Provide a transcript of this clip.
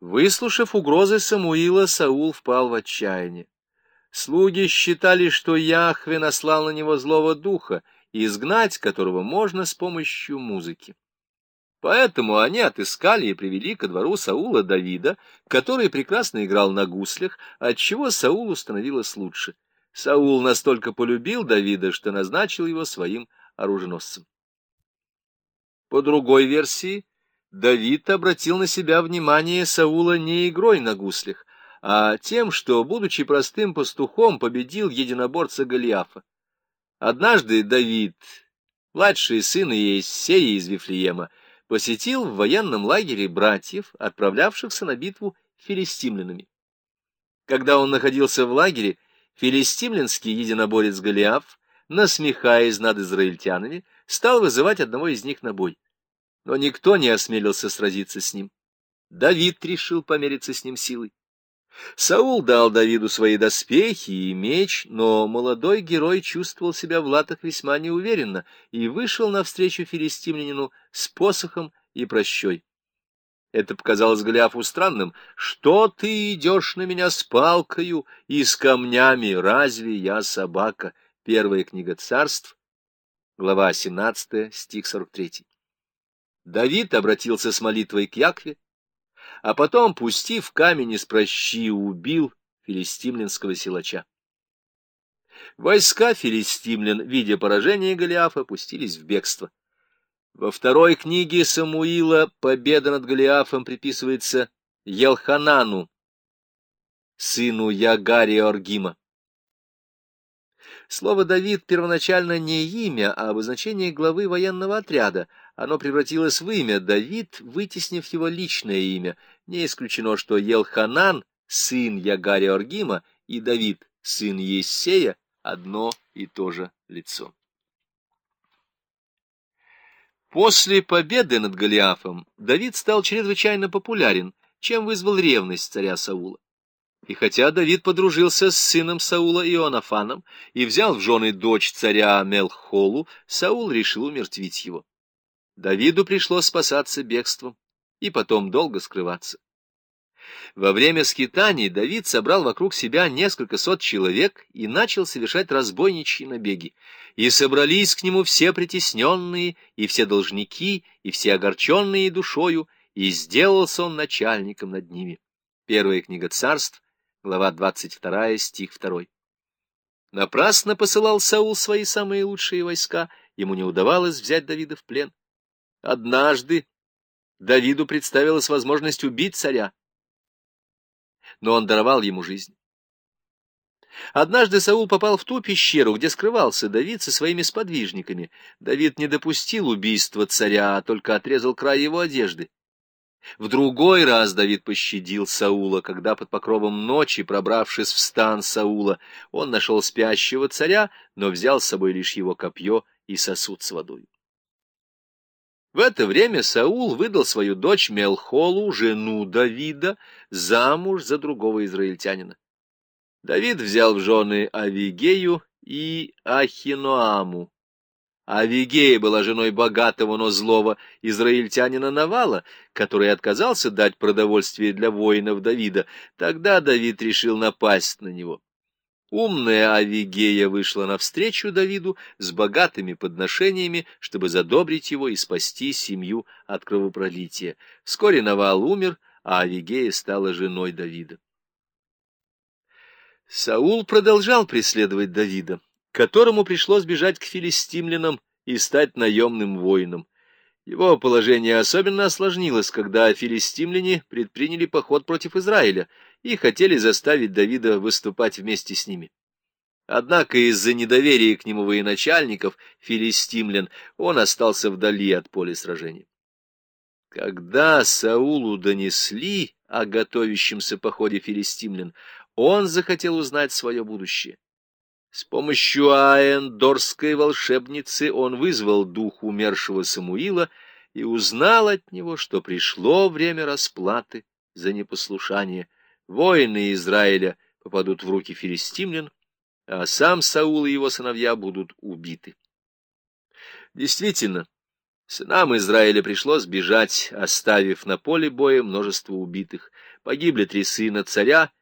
Выслушав угрозы Самуила, Саул впал в отчаяние. Слуги считали, что Яхве наслал на него злого духа, изгнать которого можно с помощью музыки. Поэтому они отыскали и привели ко двору Саула Давида, который прекрасно играл на гуслях, отчего Саулу становилось лучше. Саул настолько полюбил Давида, что назначил его своим оруженосцем. По другой версии, Давид обратил на себя внимание Саула не игрой на гуслях, а тем, что, будучи простым пастухом, победил единоборца Голиафа. Однажды Давид, младший сын Иессея из Вифлеема, посетил в военном лагере братьев, отправлявшихся на битву филистимлянами. Когда он находился в лагере, филистимлянский единоборец Голиаф, насмехаясь над израильтянами, стал вызывать одного из них на бой но никто не осмелился сразиться с ним. Давид решил помериться с ним силой. Саул дал Давиду свои доспехи и меч, но молодой герой чувствовал себя в латах весьма неуверенно и вышел навстречу филистимлянину с посохом и прощой. Это показалось Голиафу странным. «Что ты идешь на меня с палкою и с камнями? Разве я собака?» Первая книга царств, глава 17, стих 43. Давид обратился с молитвой к Якве, а потом, пустив камень из прощи, убил филистимлинского силача. Войска филистимлян, видя поражение Голиафа, пустились в бегство. Во второй книге Самуила победа над Голиафом приписывается Елханану, сыну Ягари Оргима. Слово «Давид» первоначально не имя, а обозначение главы военного отряда. Оно превратилось в имя Давид, вытеснив его личное имя. Не исключено, что Елханан, сын Ягаря Оргима, и Давид, сын Ессея, одно и то же лицо. После победы над Голиафом Давид стал чрезвычайно популярен, чем вызвал ревность царя Саула. И хотя Давид подружился с сыном Саула Ионафаном и взял в жены дочь царя Мелхолу, Саул решил умертвить его. Давиду пришлось спасаться бегством и потом долго скрываться. Во время скитаний Давид собрал вокруг себя несколько сот человек и начал совершать разбойничьи набеги. И собрались к нему все притесненные, и все должники, и все огорченные душою, и сделался он начальником над ними. Первая книга царств, глава 22, стих 2. Напрасно посылал Саул свои самые лучшие войска, ему не удавалось взять Давида в плен. Однажды Давиду представилась возможность убить царя, но он даровал ему жизнь. Однажды Саул попал в ту пещеру, где скрывался Давид со своими сподвижниками. Давид не допустил убийства царя, а только отрезал край его одежды. В другой раз Давид пощадил Саула, когда под покровом ночи, пробравшись в стан Саула, он нашел спящего царя, но взял с собой лишь его копье и сосуд с водой. В это время Саул выдал свою дочь Мелхолу, жену Давида, замуж за другого израильтянина. Давид взял в жены Авигею и Авигея была женой богатого, но злого израильтянина Навала, который отказался дать продовольствие для воинов Давида. Тогда Давид решил напасть на него. Умная Авигея вышла навстречу Давиду с богатыми подношениями, чтобы задобрить его и спасти семью от кровопролития. Вскоре Навал умер, а Авигея стала женой Давида. Саул продолжал преследовать Давида которому пришлось бежать к филистимлянам и стать наемным воином. Его положение особенно осложнилось, когда филистимляне предприняли поход против Израиля и хотели заставить Давида выступать вместе с ними. Однако из-за недоверия к нему военачальников, филистимлян, он остался вдали от поля сражения. Когда Саулу донесли о готовящемся походе филистимлян, он захотел узнать свое будущее. С помощью аэндорской волшебницы он вызвал дух умершего Самуила и узнал от него, что пришло время расплаты за непослушание. Воины Израиля попадут в руки филистимлян, а сам Саул и его сыновья будут убиты. Действительно, Сынам Израиля пришлось бежать, оставив на поле боя множество убитых. Погибли три сына царя